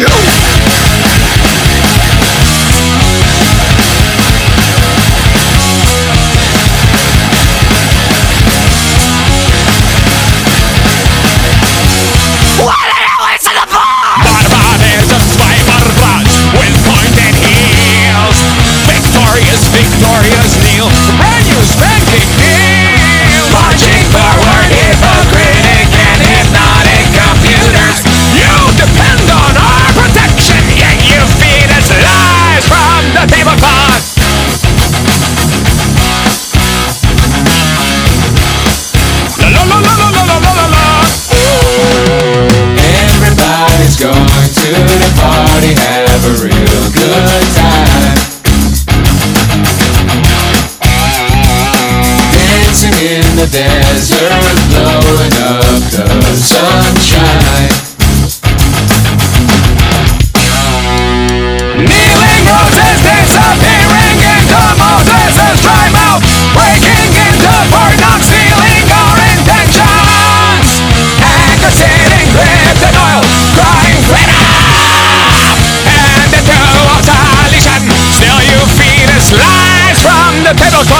No! desert blowing up the sunshine. Kneeling roses disappearing in the Moses' dry mouth, breaking into burnout, stealing our intentions, agitating lifted oil, crying freedom, and the dual solution. Still, you feed us lies from the table.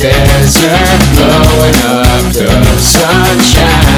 desert, blowing up the sunshine.